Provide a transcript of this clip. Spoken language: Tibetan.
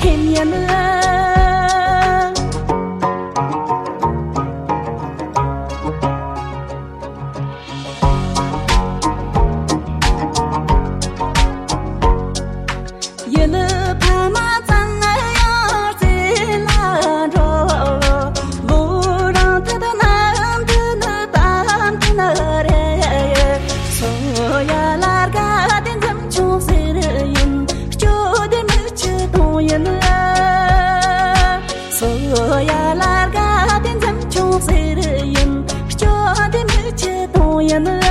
came young love. yanı